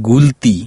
गुलती।